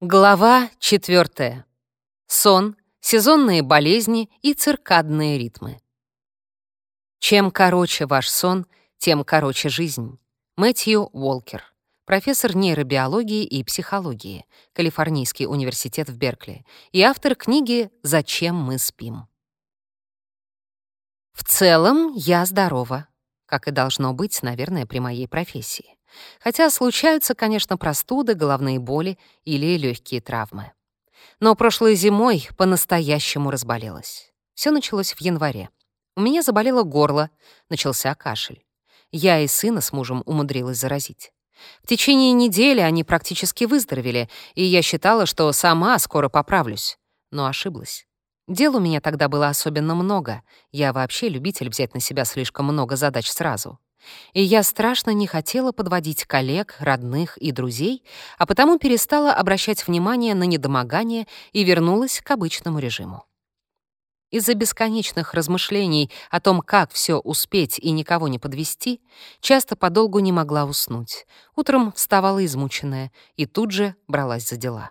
Глава 4. Сон, сезонные болезни и циркадные ритмы. Чем короче ваш сон, тем короче жизнь. Мэтью Уолкер, профессор нейробиологии и психологии, Калифорнийский университет в Беркли и автор книги «Зачем мы спим?». В целом я здорова, как и должно быть, наверное, при моей профессии. Хотя случаются, конечно, простуды, головные боли или легкие травмы. Но прошлой зимой по-настоящему разболелась. Все началось в январе. У меня заболело горло, начался кашель. Я и сына с мужем умудрилась заразить. В течение недели они практически выздоровели, и я считала, что сама скоро поправлюсь. Но ошиблась. Дел у меня тогда было особенно много. Я вообще любитель взять на себя слишком много задач сразу. И я страшно не хотела подводить коллег, родных и друзей, а потому перестала обращать внимание на недомогание и вернулась к обычному режиму. Из-за бесконечных размышлений о том, как все успеть и никого не подвести, часто подолгу не могла уснуть. Утром вставала измученная и тут же бралась за дела.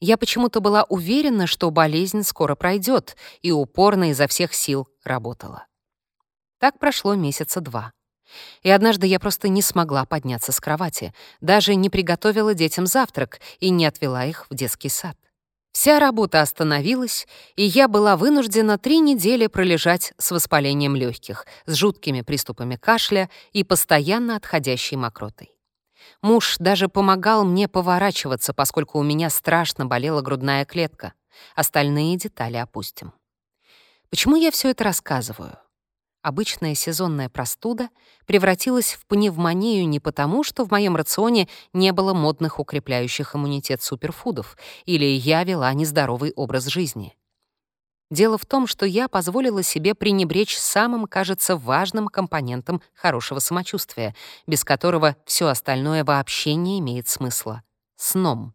Я почему-то была уверена, что болезнь скоро пройдет, и упорно изо всех сил работала. Так прошло месяца два. И однажды я просто не смогла подняться с кровати, даже не приготовила детям завтрак и не отвела их в детский сад. Вся работа остановилась, и я была вынуждена три недели пролежать с воспалением легких, с жуткими приступами кашля и постоянно отходящей мокротой. Муж даже помогал мне поворачиваться, поскольку у меня страшно болела грудная клетка. Остальные детали опустим. Почему я все это рассказываю? Обычная сезонная простуда превратилась в пневмонию не потому, что в моем рационе не было модных укрепляющих иммунитет суперфудов или я вела нездоровый образ жизни. Дело в том, что я позволила себе пренебречь самым, кажется, важным компонентом хорошего самочувствия, без которого все остальное вообще не имеет смысла — сном.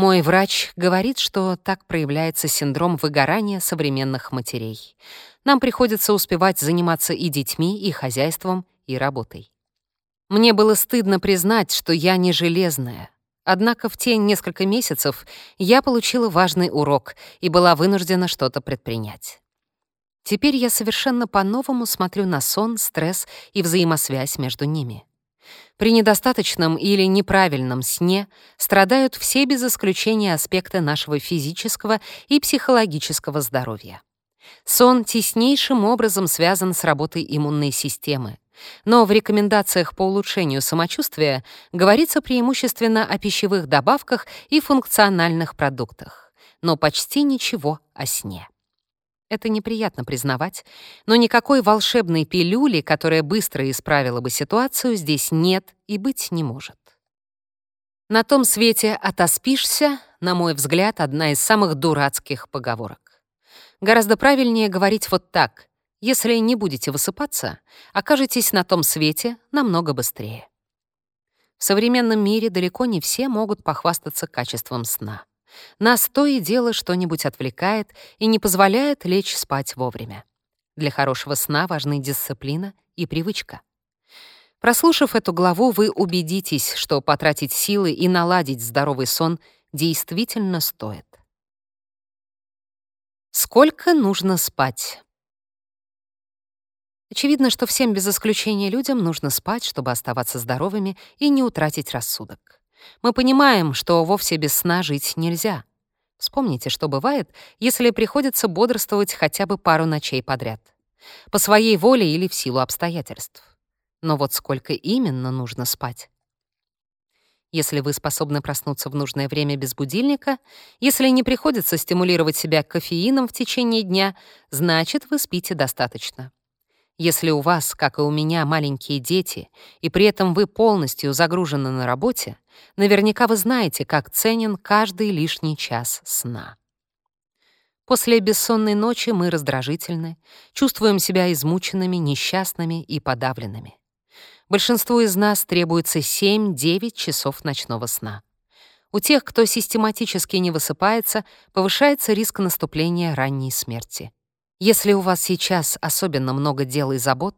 Мой врач говорит, что так проявляется синдром выгорания современных матерей. Нам приходится успевать заниматься и детьми, и хозяйством, и работой. Мне было стыдно признать, что я не железная. Однако в те несколько месяцев я получила важный урок и была вынуждена что-то предпринять. Теперь я совершенно по-новому смотрю на сон, стресс и взаимосвязь между ними. При недостаточном или неправильном сне страдают все без исключения аспекты нашего физического и психологического здоровья. Сон теснейшим образом связан с работой иммунной системы. Но в рекомендациях по улучшению самочувствия говорится преимущественно о пищевых добавках и функциональных продуктах, но почти ничего о сне. Это неприятно признавать, но никакой волшебной пилюли, которая быстро исправила бы ситуацию, здесь нет и быть не может. На том свете «отоспишься», на мой взгляд, одна из самых дурацких поговорок. Гораздо правильнее говорить вот так. Если не будете высыпаться, окажетесь на том свете намного быстрее. В современном мире далеко не все могут похвастаться качеством сна. Нас то и дело что-нибудь отвлекает и не позволяет лечь спать вовремя. Для хорошего сна важны дисциплина и привычка. Прослушав эту главу, вы убедитесь, что потратить силы и наладить здоровый сон действительно стоит. Сколько нужно спать? Очевидно, что всем без исключения людям нужно спать, чтобы оставаться здоровыми и не утратить рассудок. Мы понимаем, что вовсе без сна жить нельзя. Вспомните, что бывает, если приходится бодрствовать хотя бы пару ночей подряд. По своей воле или в силу обстоятельств. Но вот сколько именно нужно спать? Если вы способны проснуться в нужное время без будильника, если не приходится стимулировать себя кофеином в течение дня, значит, вы спите достаточно. Если у вас, как и у меня, маленькие дети, и при этом вы полностью загружены на работе, наверняка вы знаете, как ценен каждый лишний час сна. После бессонной ночи мы раздражительны, чувствуем себя измученными, несчастными и подавленными. Большинству из нас требуется 7-9 часов ночного сна. У тех, кто систематически не высыпается, повышается риск наступления ранней смерти. Если у вас сейчас особенно много дел и забот,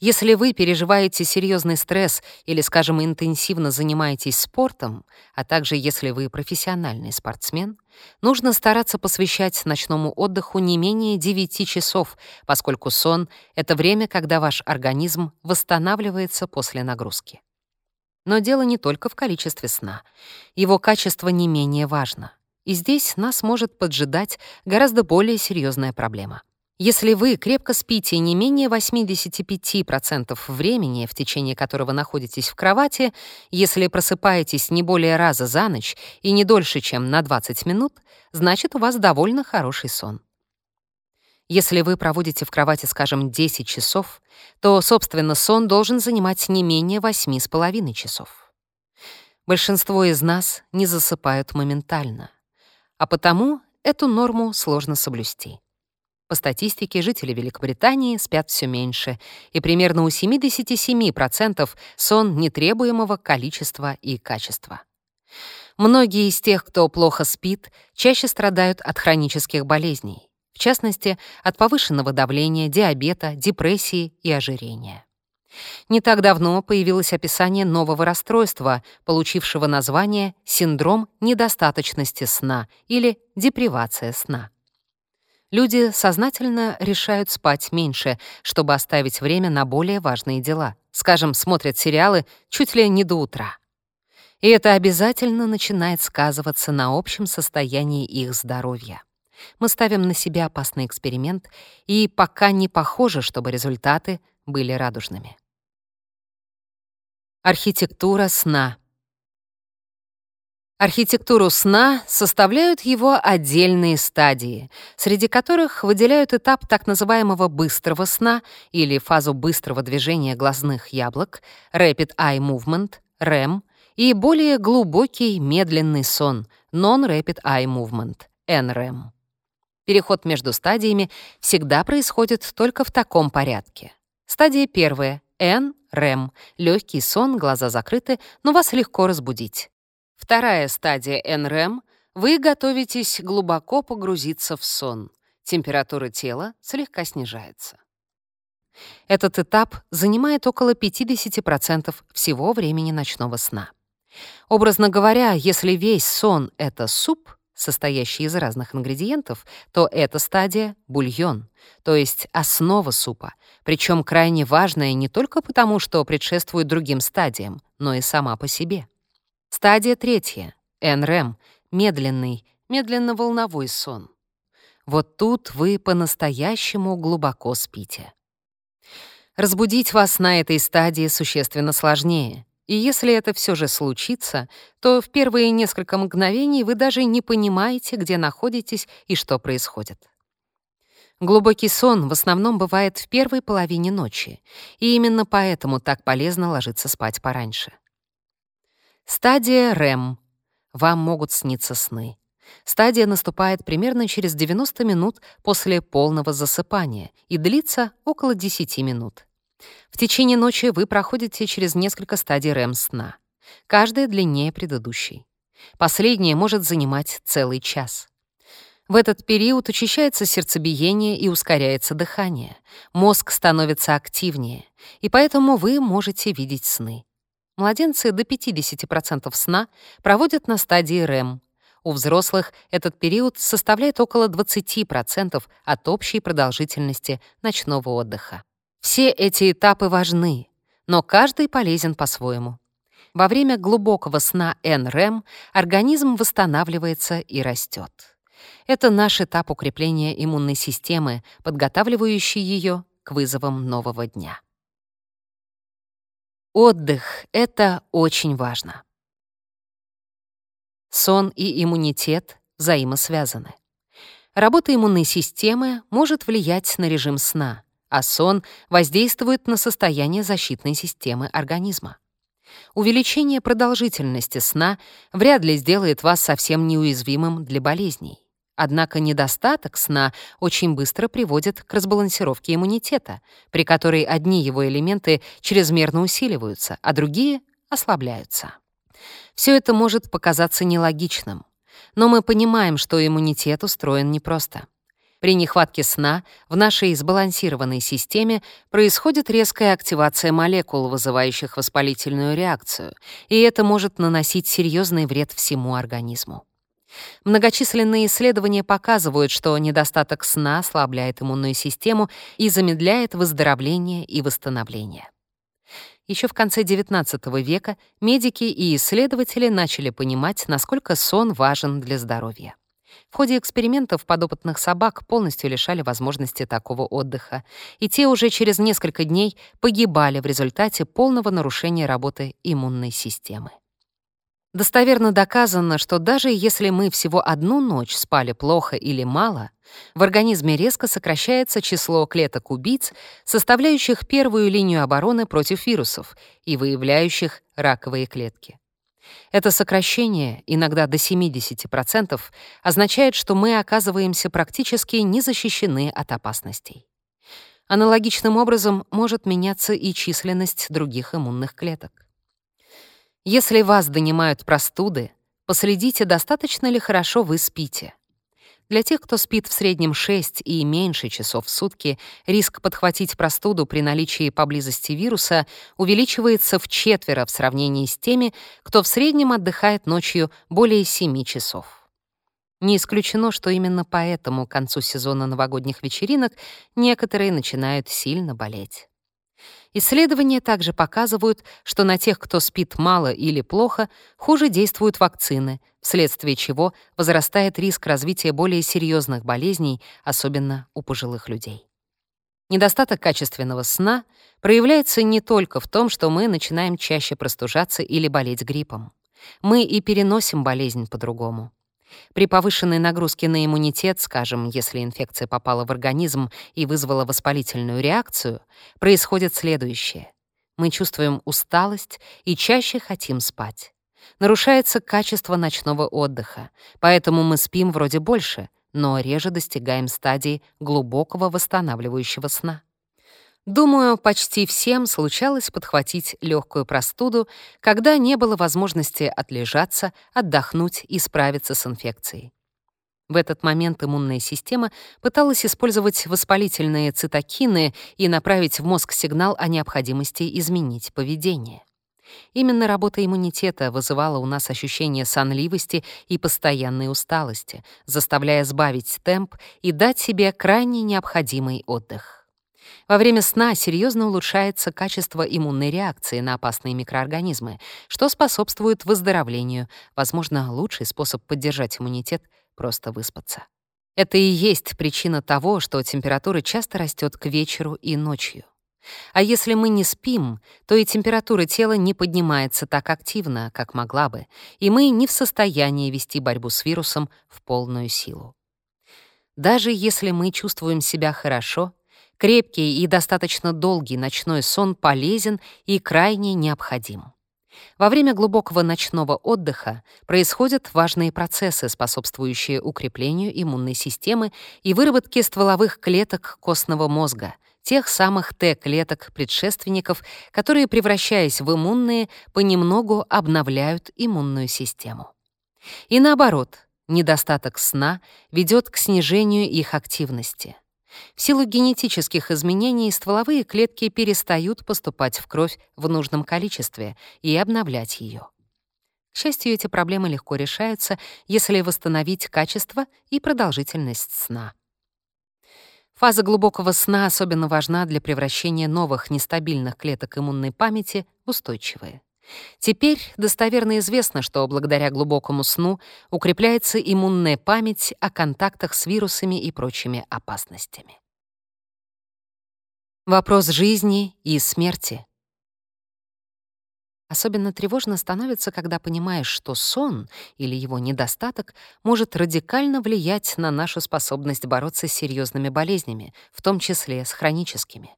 если вы переживаете серьезный стресс или, скажем, интенсивно занимаетесь спортом, а также если вы профессиональный спортсмен, нужно стараться посвящать ночному отдыху не менее 9 часов, поскольку сон — это время, когда ваш организм восстанавливается после нагрузки. Но дело не только в количестве сна. Его качество не менее важно. И здесь нас может поджидать гораздо более серьезная проблема — если вы крепко спите не менее 85% времени, в течение которого находитесь в кровати, если просыпаетесь не более раза за ночь и не дольше, чем на 20 минут, значит, у вас довольно хороший сон. Если вы проводите в кровати, скажем, 10 часов, то, собственно, сон должен занимать не менее 8,5 часов. Большинство из нас не засыпают моментально, а потому эту норму сложно соблюсти. По статистике, жители Великобритании спят все меньше, и примерно у 77% сон нетребуемого количества и качества. Многие из тех, кто плохо спит, чаще страдают от хронических болезней, в частности, от повышенного давления, диабета, депрессии и ожирения. Не так давно появилось описание нового расстройства, получившего название синдром недостаточности сна или депривация сна. Люди сознательно решают спать меньше, чтобы оставить время на более важные дела. Скажем, смотрят сериалы чуть ли не до утра. И это обязательно начинает сказываться на общем состоянии их здоровья. Мы ставим на себя опасный эксперимент, и пока не похоже, чтобы результаты были радужными. Архитектура сна — Архитектуру сна составляют его отдельные стадии, среди которых выделяют этап так называемого быстрого сна или фазу быстрого движения глазных яблок, Rapid Eye Movement, REM, и более глубокий медленный сон, Non-Rapid Eye Movement, NREM. Переход между стадиями всегда происходит только в таком порядке. Стадия первая — NREM, легкий сон, глаза закрыты, но вас легко разбудить. Вторая стадия НРЭМ — вы готовитесь глубоко погрузиться в сон. Температура тела слегка снижается. Этот этап занимает около 50% всего времени ночного сна. Образно говоря, если весь сон — это суп, состоящий из разных ингредиентов, то эта стадия — бульон, то есть основа супа, причем крайне важная не только потому, что предшествует другим стадиям, но и сама по себе. Стадия третья — НРЭМ, медленный, медленно-волновой сон. Вот тут вы по-настоящему глубоко спите. Разбудить вас на этой стадии существенно сложнее, и если это все же случится, то в первые несколько мгновений вы даже не понимаете, где находитесь и что происходит. Глубокий сон в основном бывает в первой половине ночи, и именно поэтому так полезно ложиться спать пораньше. Стадия REM. Вам могут сниться сны. Стадия наступает примерно через 90 минут после полного засыпания и длится около 10 минут. В течение ночи вы проходите через несколько стадий REM-сна. Каждая длиннее предыдущей. Последняя может занимать целый час. В этот период учащается сердцебиение и ускоряется дыхание. Мозг становится активнее, и поэтому вы можете видеть сны. Младенцы до 50% сна проводят на стадии REM. У взрослых этот период составляет около 20% от общей продолжительности ночного отдыха. Все эти этапы важны, но каждый полезен по-своему. Во время глубокого сна NREM организм восстанавливается и растет. Это наш этап укрепления иммунной системы, подготавливающий ее к вызовам нового дня. Отдых — это очень важно. Сон и иммунитет взаимосвязаны. Работа иммунной системы может влиять на режим сна, а сон воздействует на состояние защитной системы организма. Увеличение продолжительности сна вряд ли сделает вас совсем неуязвимым для болезней. Однако недостаток сна очень быстро приводит к разбалансировке иммунитета, при которой одни его элементы чрезмерно усиливаются, а другие ослабляются. Все это может показаться нелогичным, но мы понимаем, что иммунитет устроен непросто. При нехватке сна в нашей сбалансированной системе происходит резкая активация молекул, вызывающих воспалительную реакцию, и это может наносить серьезный вред всему организму. Многочисленные исследования показывают, что недостаток сна ослабляет иммунную систему и замедляет выздоровление и восстановление. Еще в конце XIX века медики и исследователи начали понимать, насколько сон важен для здоровья. В ходе экспериментов подопытных собак полностью лишали возможности такого отдыха, и те уже через несколько дней погибали в результате полного нарушения работы иммунной системы. Достоверно доказано, что даже если мы всего одну ночь спали плохо или мало, в организме резко сокращается число клеток-убийц, составляющих первую линию обороны против вирусов и выявляющих раковые клетки. Это сокращение, иногда до 70%, означает, что мы оказываемся практически не защищены от опасностей. Аналогичным образом может меняться и численность других иммунных клеток. Если вас донимают простуды, последите, достаточно ли хорошо вы спите. Для тех, кто спит в среднем 6 и меньше часов в сутки, риск подхватить простуду при наличии поблизости вируса увеличивается в четверо в сравнении с теми, кто в среднем отдыхает ночью более 7 часов. Не исключено, что именно поэтому к концу сезона новогодних вечеринок некоторые начинают сильно болеть. Исследования также показывают, что на тех, кто спит мало или плохо, хуже действуют вакцины, вследствие чего возрастает риск развития более серьезных болезней, особенно у пожилых людей. Недостаток качественного сна проявляется не только в том, что мы начинаем чаще простужаться или болеть гриппом. Мы и переносим болезнь по-другому. При повышенной нагрузке на иммунитет, скажем, если инфекция попала в организм и вызвала воспалительную реакцию, происходит следующее. Мы чувствуем усталость и чаще хотим спать. Нарушается качество ночного отдыха, поэтому мы спим вроде больше, но реже достигаем стадии глубокого восстанавливающего сна. Думаю, почти всем случалось подхватить легкую простуду, когда не было возможности отлежаться, отдохнуть и справиться с инфекцией. В этот момент иммунная система пыталась использовать воспалительные цитокины и направить в мозг сигнал о необходимости изменить поведение. Именно работа иммунитета вызывала у нас ощущение сонливости и постоянной усталости, заставляя сбавить темп и дать себе крайне необходимый отдых. Во время сна серьезно улучшается качество иммунной реакции на опасные микроорганизмы, что способствует выздоровлению. Возможно, лучший способ поддержать иммунитет — просто выспаться. Это и есть причина того, что температура часто растет к вечеру и ночью. А если мы не спим, то и температура тела не поднимается так активно, как могла бы, и мы не в состоянии вести борьбу с вирусом в полную силу. Даже если мы чувствуем себя хорошо, Крепкий и достаточно долгий ночной сон полезен и крайне необходим. Во время глубокого ночного отдыха происходят важные процессы, способствующие укреплению иммунной системы и выработке стволовых клеток костного мозга, тех самых Т-клеток предшественников, которые, превращаясь в иммунные, понемногу обновляют иммунную систему. И наоборот, недостаток сна ведет к снижению их активности. В силу генетических изменений стволовые клетки перестают поступать в кровь в нужном количестве и обновлять ее. К счастью, эти проблемы легко решаются, если восстановить качество и продолжительность сна. Фаза глубокого сна особенно важна для превращения новых нестабильных клеток иммунной памяти в устойчивые. Теперь достоверно известно, что благодаря глубокому сну укрепляется иммунная память о контактах с вирусами и прочими опасностями. Вопрос жизни и смерти. Особенно тревожно становится, когда понимаешь, что сон или его недостаток может радикально влиять на нашу способность бороться с серьезными болезнями, в том числе с хроническими.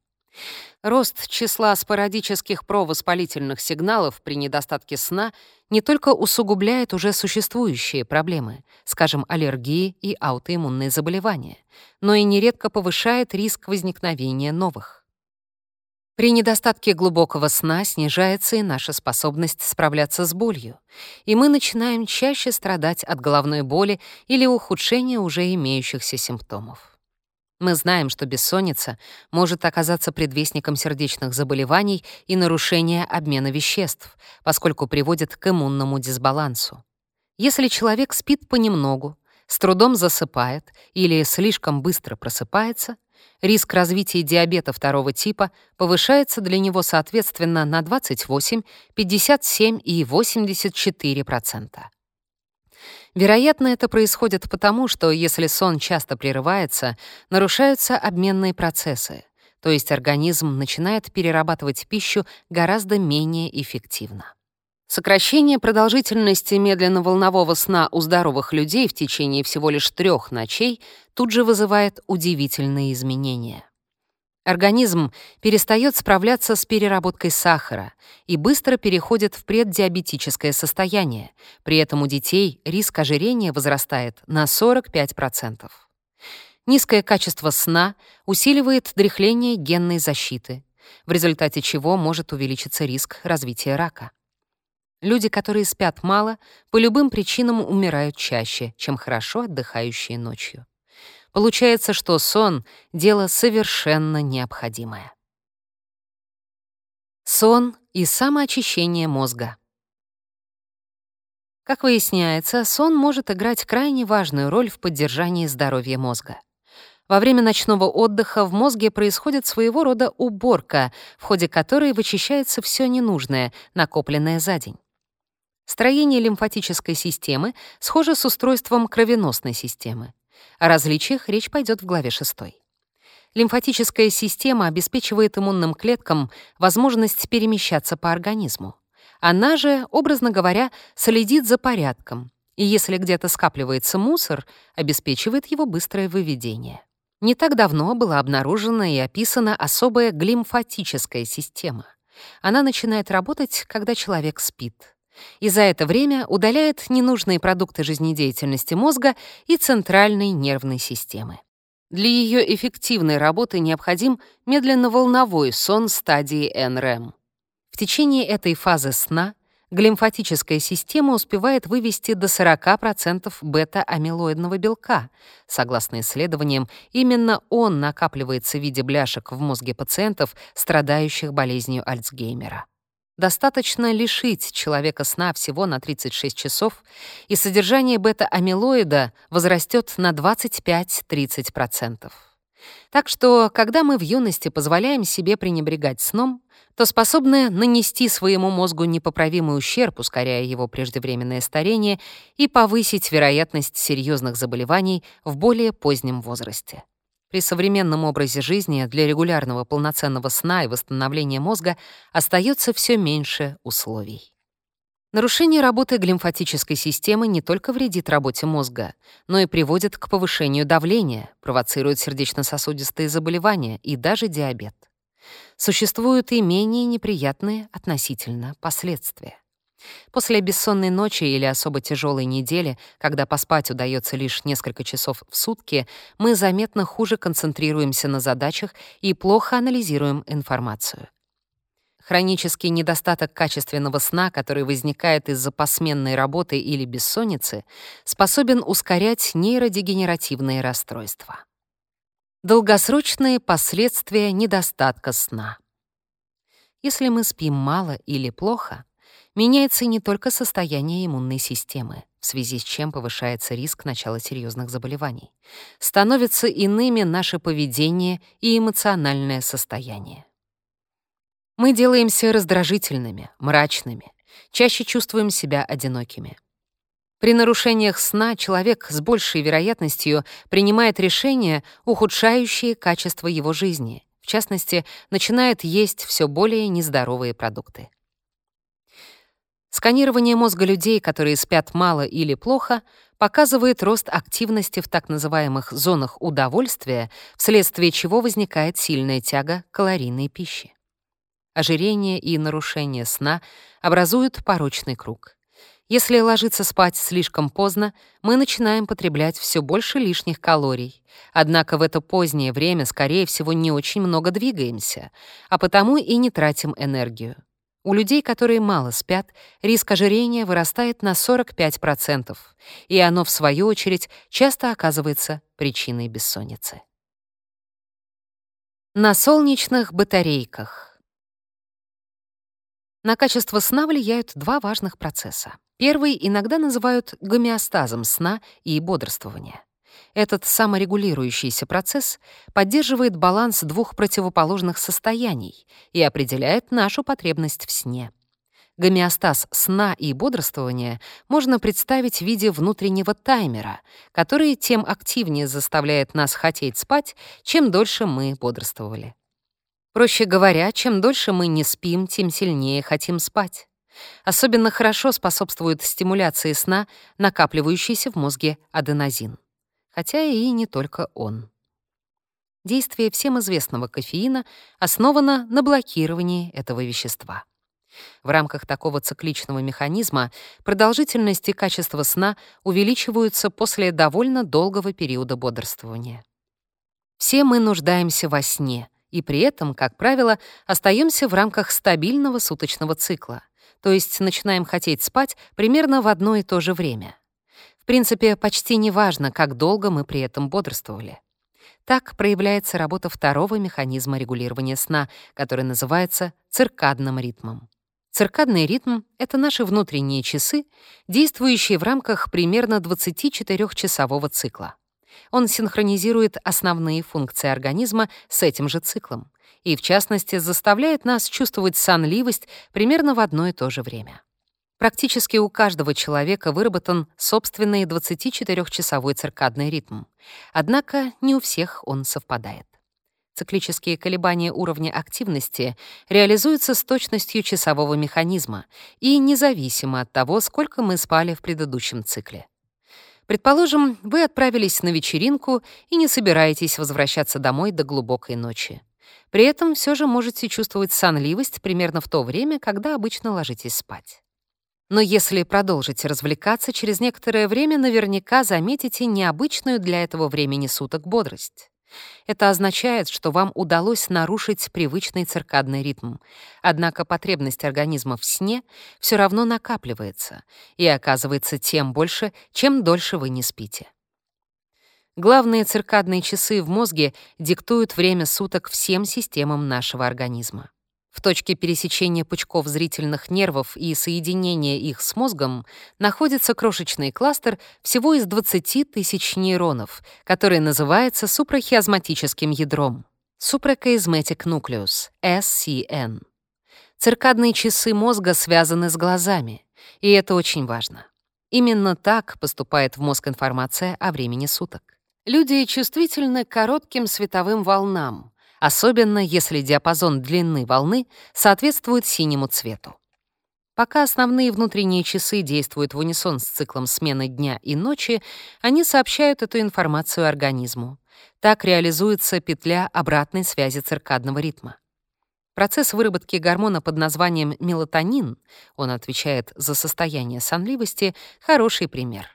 Рост числа спорадических провоспалительных сигналов при недостатке сна не только усугубляет уже существующие проблемы, скажем, аллергии и аутоиммунные заболевания, но и нередко повышает риск возникновения новых. При недостатке глубокого сна снижается и наша способность справляться с болью, и мы начинаем чаще страдать от головной боли или ухудшения уже имеющихся симптомов. Мы знаем, что бессонница может оказаться предвестником сердечных заболеваний и нарушения обмена веществ, поскольку приводит к иммунному дисбалансу. Если человек спит понемногу, с трудом засыпает или слишком быстро просыпается, риск развития диабета второго типа повышается для него соответственно на 28, 57 и 84%. Вероятно, это происходит потому, что если сон часто прерывается, нарушаются обменные процессы, то есть организм начинает перерабатывать пищу гораздо менее эффективно. Сокращение продолжительности медленно-волнового сна у здоровых людей в течение всего лишь трех ночей тут же вызывает удивительные изменения. Организм перестает справляться с переработкой сахара и быстро переходит в преддиабетическое состояние. При этом у детей риск ожирения возрастает на 45%. Низкое качество сна усиливает дряхление генной защиты, в результате чего может увеличиться риск развития рака. Люди, которые спят мало, по любым причинам умирают чаще, чем хорошо отдыхающие ночью. Получается, что сон — дело совершенно необходимое. Сон и самоочищение мозга. Как выясняется, сон может играть крайне важную роль в поддержании здоровья мозга. Во время ночного отдыха в мозге происходит своего рода уборка, в ходе которой вычищается все ненужное, накопленное за день. Строение лимфатической системы схоже с устройством кровеносной системы. О различиях речь пойдет в главе 6. Лимфатическая система обеспечивает иммунным клеткам возможность перемещаться по организму. Она же, образно говоря, следит за порядком, и если где-то скапливается мусор, обеспечивает его быстрое выведение. Не так давно была обнаружена и описана особая глимфатическая система. Она начинает работать, когда человек спит и за это время удаляет ненужные продукты жизнедеятельности мозга и центральной нервной системы. Для ее эффективной работы необходим медленно-волновой сон стадии НРМ. В течение этой фазы сна глимфатическая система успевает вывести до 40% бета-амилоидного белка. Согласно исследованиям, именно он накапливается в виде бляшек в мозге пациентов, страдающих болезнью Альцгеймера. Достаточно лишить человека сна всего на 36 часов, и содержание бета-амилоида возрастет на 25-30%. Так что, когда мы в юности позволяем себе пренебрегать сном, то способны нанести своему мозгу непоправимый ущерб, ускоряя его преждевременное старение и повысить вероятность серьезных заболеваний в более позднем возрасте. При современном образе жизни для регулярного полноценного сна и восстановления мозга остается все меньше условий. Нарушение работы глимфатической системы не только вредит работе мозга, но и приводит к повышению давления, провоцирует сердечно-сосудистые заболевания и даже диабет. Существуют и менее неприятные относительно последствия. После бессонной ночи или особо тяжелой недели, когда поспать удается лишь несколько часов в сутки, мы заметно хуже концентрируемся на задачах и плохо анализируем информацию. Хронический недостаток качественного сна, который возникает из-за посменной работы или бессонницы, способен ускорять нейродегенеративные расстройства. Долгосрочные последствия недостатка сна. Если мы спим мало или плохо, меняется не только состояние иммунной системы, в связи с чем повышается риск начала серьезных заболеваний. Становятся иными наше поведение и эмоциональное состояние. Мы делаемся раздражительными, мрачными, чаще чувствуем себя одинокими. При нарушениях сна человек с большей вероятностью принимает решения, ухудшающие качество его жизни, в частности, начинает есть все более нездоровые продукты. Сканирование мозга людей, которые спят мало или плохо, показывает рост активности в так называемых зонах удовольствия, вследствие чего возникает сильная тяга к калорийной пище. Ожирение и нарушение сна образуют порочный круг. Если ложиться спать слишком поздно, мы начинаем потреблять все больше лишних калорий. Однако в это позднее время, скорее всего, не очень много двигаемся, а потому и не тратим энергию. У людей, которые мало спят, риск ожирения вырастает на 45%, и оно, в свою очередь, часто оказывается причиной бессонницы. На солнечных батарейках. На качество сна влияют два важных процесса. Первый иногда называют гомеостазом сна и бодрствования. Этот саморегулирующийся процесс поддерживает баланс двух противоположных состояний и определяет нашу потребность в сне. Гомеостаз сна и бодрствования можно представить в виде внутреннего таймера, который тем активнее заставляет нас хотеть спать, чем дольше мы бодрствовали. Проще говоря, чем дольше мы не спим, тем сильнее хотим спать. Особенно хорошо способствует стимуляции сна, накапливающийся в мозге аденозин. Хотя и не только он. Действие всем известного кофеина основано на блокировании этого вещества. В рамках такого цикличного механизма продолжительность и качество сна увеличиваются после довольно долгого периода бодрствования. Все мы нуждаемся во сне, и при этом, как правило, остаемся в рамках стабильного суточного цикла, то есть начинаем хотеть спать примерно в одно и то же время. В принципе, почти не важно, как долго мы при этом бодрствовали. Так проявляется работа второго механизма регулирования сна, который называется циркадным ритмом. Циркадный ритм — это наши внутренние часы, действующие в рамках примерно 24-часового цикла. Он синхронизирует основные функции организма с этим же циклом и, в частности, заставляет нас чувствовать сонливость примерно в одно и то же время. Практически у каждого человека выработан собственный 24-часовой циркадный ритм, однако не у всех он совпадает. Циклические колебания уровня активности реализуются с точностью часового механизма и независимо от того, сколько мы спали в предыдущем цикле. Предположим, вы отправились на вечеринку и не собираетесь возвращаться домой до глубокой ночи. При этом все же можете чувствовать сонливость примерно в то время, когда обычно ложитесь спать. Но если продолжите развлекаться, через некоторое время наверняка заметите необычную для этого времени суток бодрость. Это означает, что вам удалось нарушить привычный циркадный ритм. Однако потребность организма в сне все равно накапливается и оказывается тем больше, чем дольше вы не спите. Главные циркадные часы в мозге диктуют время суток всем системам нашего организма. В точке пересечения пучков зрительных нервов и соединения их с мозгом находится крошечный кластер всего из 20 тысяч нейронов, который называется супрахиазматическим ядром — Suprachiasmatic Nucleus, SCN. Циркадные часы мозга связаны с глазами, и это очень важно. Именно так поступает в мозг информация о времени суток. Люди чувствительны к коротким световым волнам — особенно если диапазон длины волны соответствует синему цвету. Пока основные внутренние часы действуют в унисон с циклом смены дня и ночи, они сообщают эту информацию организму. Так реализуется петля обратной связи циркадного ритма. Процесс выработки гормона под названием мелатонин, он отвечает за состояние сонливости, хороший пример.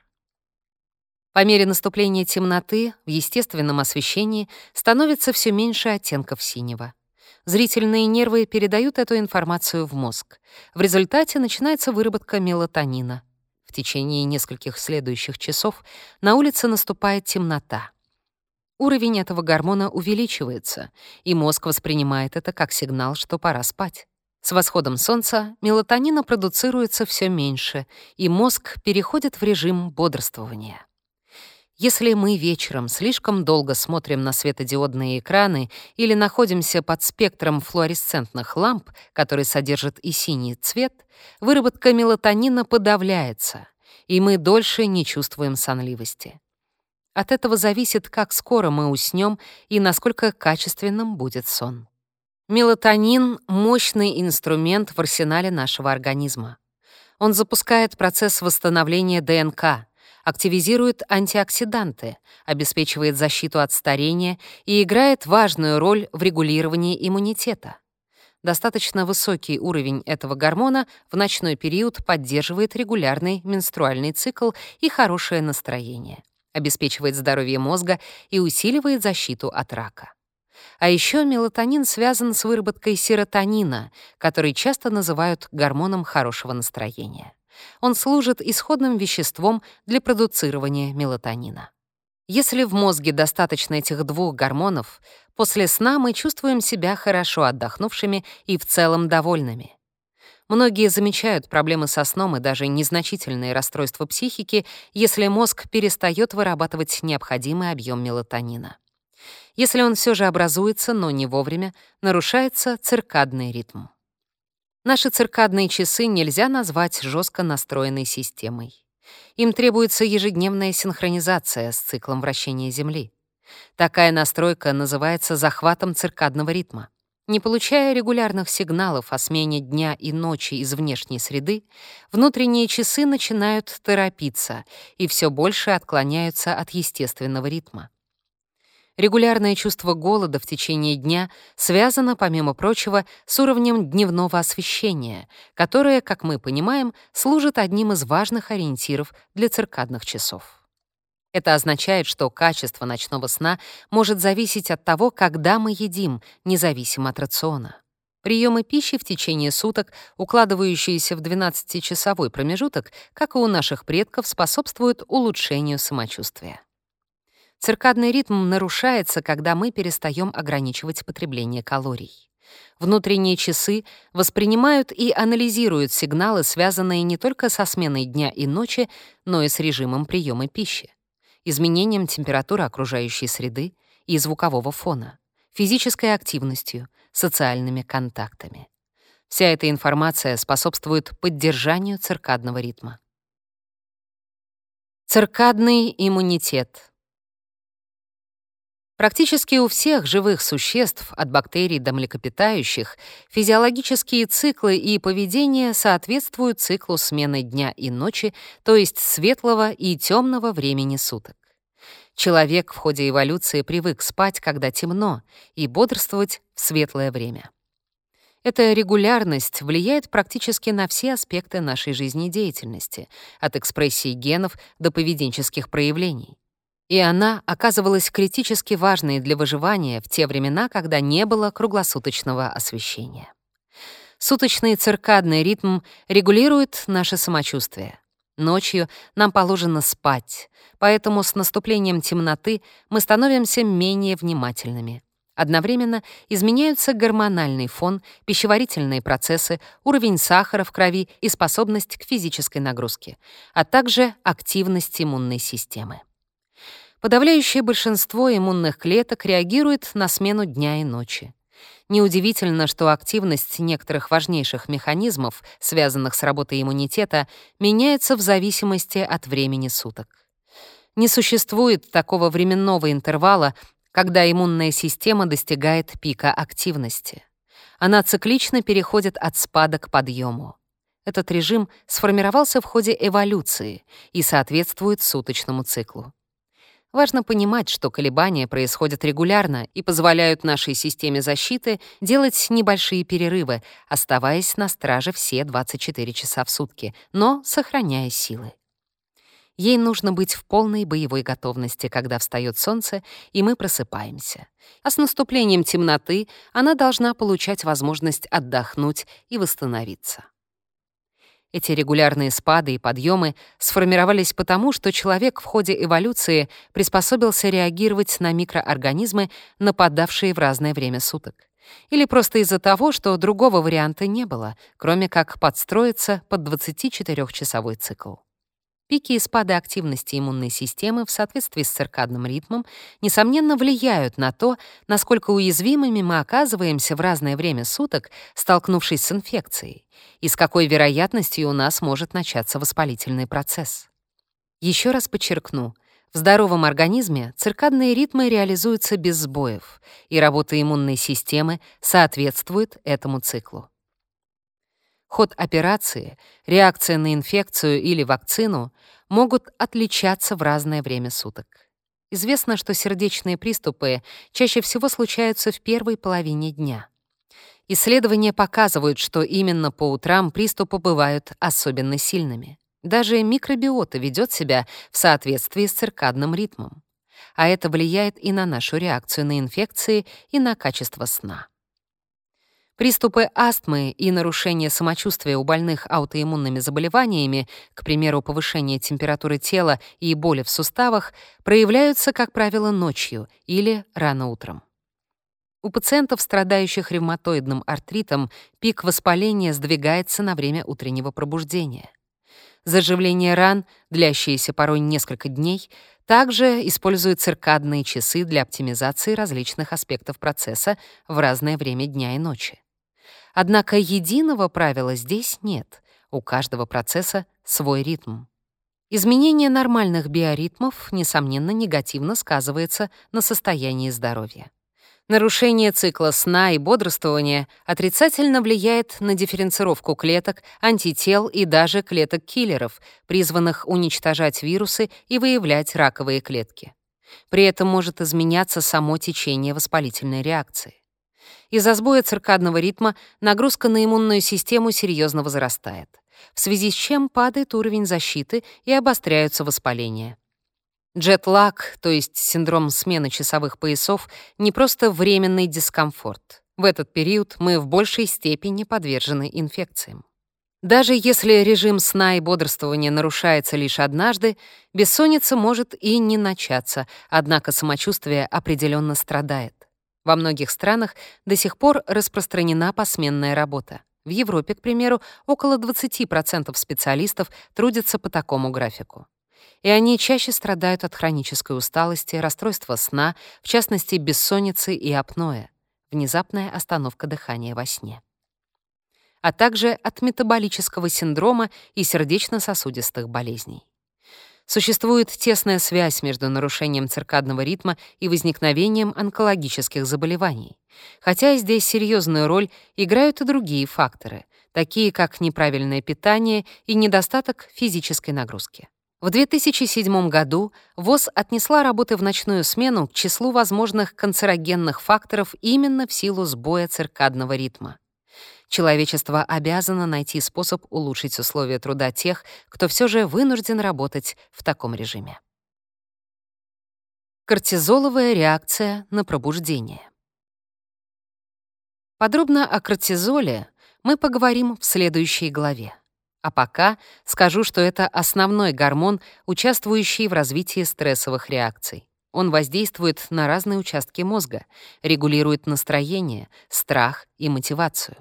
По мере наступления темноты в естественном освещении становится все меньше оттенков синего. Зрительные нервы передают эту информацию в мозг. В результате начинается выработка мелатонина. В течение нескольких следующих часов на улице наступает темнота. Уровень этого гормона увеличивается, и мозг воспринимает это как сигнал, что пора спать. С восходом солнца мелатонина продуцируется все меньше, и мозг переходит в режим бодрствования. Если мы вечером слишком долго смотрим на светодиодные экраны или находимся под спектром флуоресцентных ламп, которые содержат и синий цвет, выработка мелатонина подавляется, и мы дольше не чувствуем сонливости. От этого зависит, как скоро мы уснем и насколько качественным будет сон. Мелатонин — мощный инструмент в арсенале нашего организма. Он запускает процесс восстановления ДНК — активизирует антиоксиданты, обеспечивает защиту от старения и играет важную роль в регулировании иммунитета. Достаточно высокий уровень этого гормона в ночной период поддерживает регулярный менструальный цикл и хорошее настроение, обеспечивает здоровье мозга и усиливает защиту от рака. А еще мелатонин связан с выработкой серотонина, который часто называют гормоном хорошего настроения. Он служит исходным веществом для продуцирования мелатонина. Если в мозге достаточно этих двух гормонов, после сна мы чувствуем себя хорошо отдохнувшими и в целом довольными. Многие замечают проблемы со сном и даже незначительные расстройства психики, если мозг перестает вырабатывать необходимый объем мелатонина. Если он все же образуется, но не вовремя, нарушается циркадный ритм. Наши циркадные часы нельзя назвать жестко настроенной системой. Им требуется ежедневная синхронизация с циклом вращения Земли. Такая настройка называется захватом циркадного ритма. Не получая регулярных сигналов о смене дня и ночи из внешней среды, внутренние часы начинают торопиться и все больше отклоняются от естественного ритма. Регулярное чувство голода в течение дня связано, помимо прочего, с уровнем дневного освещения, которое, как мы понимаем, служит одним из важных ориентиров для циркадных часов. Это означает, что качество ночного сна может зависеть от того, когда мы едим, независимо от рациона. Приемы пищи в течение суток, укладывающиеся в 12-часовой промежуток, как и у наших предков, способствуют улучшению самочувствия. Циркадный ритм нарушается, когда мы перестаем ограничивать потребление калорий. Внутренние часы воспринимают и анализируют сигналы, связанные не только со сменой дня и ночи, но и с режимом приема пищи, изменением температуры окружающей среды и звукового фона, физической активностью, социальными контактами. Вся эта информация способствует поддержанию циркадного ритма. Циркадный иммунитет — Практически у всех живых существ, от бактерий до млекопитающих, физиологические циклы и поведение соответствуют циклу смены дня и ночи, то есть светлого и темного времени суток. Человек в ходе эволюции привык спать, когда темно, и бодрствовать в светлое время. Эта регулярность влияет практически на все аспекты нашей жизнедеятельности, от экспрессии генов до поведенческих проявлений и она оказывалась критически важной для выживания в те времена, когда не было круглосуточного освещения. Суточный циркадный ритм регулирует наше самочувствие. Ночью нам положено спать, поэтому с наступлением темноты мы становимся менее внимательными. Одновременно изменяются гормональный фон, пищеварительные процессы, уровень сахара в крови и способность к физической нагрузке, а также активность иммунной системы. Подавляющее большинство иммунных клеток реагирует на смену дня и ночи. Неудивительно, что активность некоторых важнейших механизмов, связанных с работой иммунитета, меняется в зависимости от времени суток. Не существует такого временного интервала, когда иммунная система достигает пика активности. Она циклично переходит от спада к подъему. Этот режим сформировался в ходе эволюции и соответствует суточному циклу. Важно понимать, что колебания происходят регулярно и позволяют нашей системе защиты делать небольшие перерывы, оставаясь на страже все 24 часа в сутки, но сохраняя силы. Ей нужно быть в полной боевой готовности, когда встает солнце, и мы просыпаемся. А с наступлением темноты она должна получать возможность отдохнуть и восстановиться. Эти регулярные спады и подъемы сформировались потому, что человек в ходе эволюции приспособился реагировать на микроорганизмы, нападавшие в разное время суток. Или просто из-за того, что другого варианта не было, кроме как подстроиться под 24-часовой цикл. Пики и спады активности иммунной системы в соответствии с циркадным ритмом, несомненно, влияют на то, насколько уязвимыми мы оказываемся в разное время суток, столкнувшись с инфекцией, и с какой вероятностью у нас может начаться воспалительный процесс. Еще раз подчеркну, в здоровом организме циркадные ритмы реализуются без сбоев, и работа иммунной системы соответствует этому циклу. Ход операции, реакция на инфекцию или вакцину могут отличаться в разное время суток. Известно, что сердечные приступы чаще всего случаются в первой половине дня. Исследования показывают, что именно по утрам приступы бывают особенно сильными. Даже микробиота ведет себя в соответствии с циркадным ритмом. А это влияет и на нашу реакцию на инфекции, и на качество сна. Приступы астмы и нарушение самочувствия у больных аутоиммунными заболеваниями, к примеру, повышение температуры тела и боли в суставах, проявляются, как правило, ночью или рано утром. У пациентов, страдающих ревматоидным артритом, пик воспаления сдвигается на время утреннего пробуждения. Заживление ран, длящиеся порой несколько дней, также используют циркадные часы для оптимизации различных аспектов процесса в разное время дня и ночи. Однако единого правила здесь нет. У каждого процесса свой ритм. Изменение нормальных биоритмов, несомненно, негативно сказывается на состоянии здоровья. Нарушение цикла сна и бодрствования отрицательно влияет на дифференцировку клеток, антител и даже клеток-киллеров, призванных уничтожать вирусы и выявлять раковые клетки. При этом может изменяться само течение воспалительной реакции. Из-за сбоя циркадного ритма нагрузка на иммунную систему серьезно возрастает, в связи с чем падает уровень защиты и обостряются воспаления. Джетлаг, то есть синдром смены часовых поясов, не просто временный дискомфорт. В этот период мы в большей степени подвержены инфекциям. Даже если режим сна и бодрствования нарушается лишь однажды, бессонница может и не начаться, однако самочувствие определенно страдает. Во многих странах до сих пор распространена посменная работа. В Европе, к примеру, около 20% специалистов трудятся по такому графику и они чаще страдают от хронической усталости, расстройства сна, в частности, бессонницы и апноэ, внезапная остановка дыхания во сне а также от метаболического синдрома и сердечно-сосудистых болезней. Существует тесная связь между нарушением циркадного ритма и возникновением онкологических заболеваний. Хотя здесь серьезную роль играют и другие факторы, такие как неправильное питание и недостаток физической нагрузки. В 2007 году ВОЗ отнесла работы в ночную смену к числу возможных канцерогенных факторов именно в силу сбоя циркадного ритма. Человечество обязано найти способ улучшить условия труда тех, кто все же вынужден работать в таком режиме. Кортизоловая реакция на пробуждение. Подробно о кортизоле мы поговорим в следующей главе. А пока скажу, что это основной гормон, участвующий в развитии стрессовых реакций. Он воздействует на разные участки мозга, регулирует настроение, страх и мотивацию.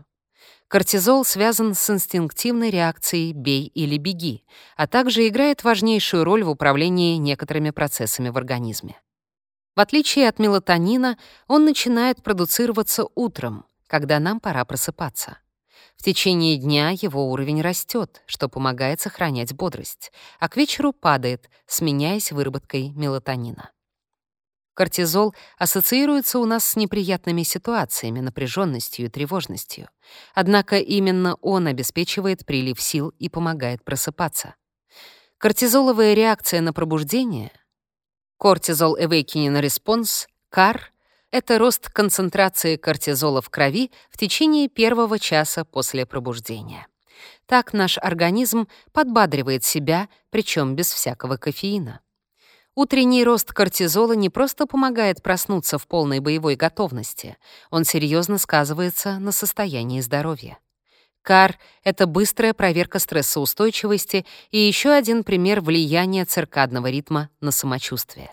Кортизол связан с инстинктивной реакцией «бей или беги», а также играет важнейшую роль в управлении некоторыми процессами в организме. В отличие от мелатонина, он начинает продуцироваться утром, когда нам пора просыпаться. В течение дня его уровень растет, что помогает сохранять бодрость, а к вечеру падает, сменяясь выработкой мелатонина. Кортизол ассоциируется у нас с неприятными ситуациями, напряженностью и тревожностью. Однако именно он обеспечивает прилив сил и помогает просыпаться. Кортизоловая реакция на пробуждение — Cortisol Awakening Response, CAR — это рост концентрации кортизола в крови в течение первого часа после пробуждения. Так наш организм подбадривает себя, причем без всякого кофеина. Утренний рост кортизола не просто помогает проснуться в полной боевой готовности, он серьезно сказывается на состоянии здоровья. КАР — это быстрая проверка стрессоустойчивости и еще один пример влияния циркадного ритма на самочувствие.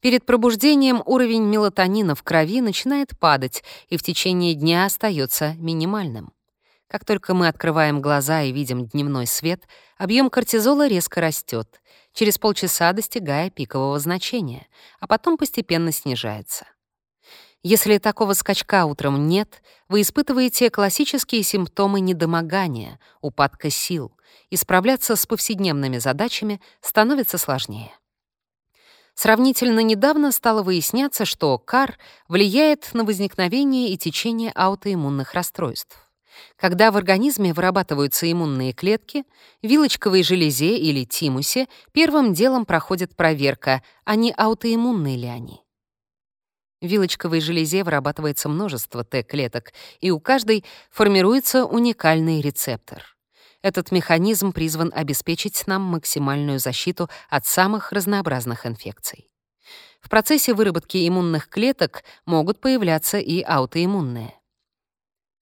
Перед пробуждением уровень мелатонина в крови начинает падать и в течение дня остается минимальным. Как только мы открываем глаза и видим дневной свет, объем кортизола резко растет, через полчаса достигая пикового значения, а потом постепенно снижается. Если такого скачка утром нет, вы испытываете классические симптомы недомогания, упадка сил, и справляться с повседневными задачами становится сложнее. Сравнительно недавно стало выясняться, что КАР влияет на возникновение и течение аутоиммунных расстройств. Когда в организме вырабатываются иммунные клетки, вилочковой железе или тимусе первым делом проходит проверка, а не аутоиммунные ли они. В вилочковой железе вырабатывается множество Т-клеток, и у каждой формируется уникальный рецептор. Этот механизм призван обеспечить нам максимальную защиту от самых разнообразных инфекций. В процессе выработки иммунных клеток могут появляться и аутоиммунные.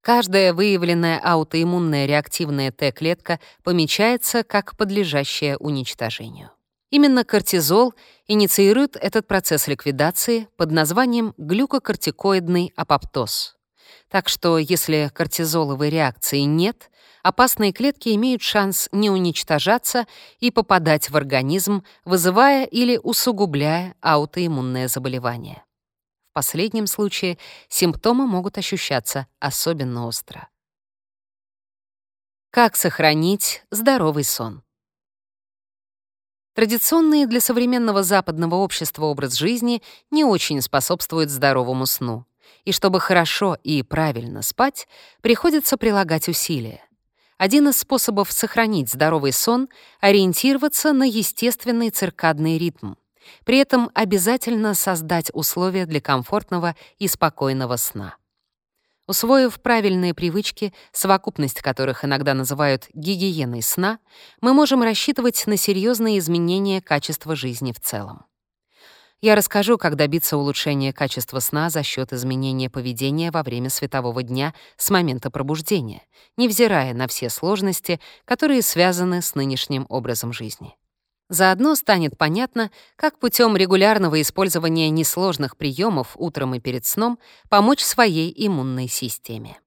Каждая выявленная аутоиммунная реактивная Т-клетка помечается как подлежащая уничтожению. Именно кортизол инициирует этот процесс ликвидации под названием глюкокортикоидный апоптоз. Так что если кортизоловой реакции нет, опасные клетки имеют шанс не уничтожаться и попадать в организм, вызывая или усугубляя аутоиммунное заболевание. Последнем случае симптомы могут ощущаться особенно остро. Как сохранить здоровый сон? Традиционный для современного западного общества образ жизни не очень способствует здоровому сну. И чтобы хорошо и правильно спать, приходится прилагать усилия. Один из способов сохранить здоровый сон — ориентироваться на естественный циркадный ритм. При этом обязательно создать условия для комфортного и спокойного сна. Усвоив правильные привычки, совокупность которых иногда называют гигиеной сна, мы можем рассчитывать на серьезные изменения качества жизни в целом. Я расскажу, как добиться улучшения качества сна за счет изменения поведения во время светового дня с момента пробуждения, невзирая на все сложности, которые связаны с нынешним образом жизни. Заодно станет понятно, как путем регулярного использования несложных приемов утром и перед сном помочь своей иммунной системе.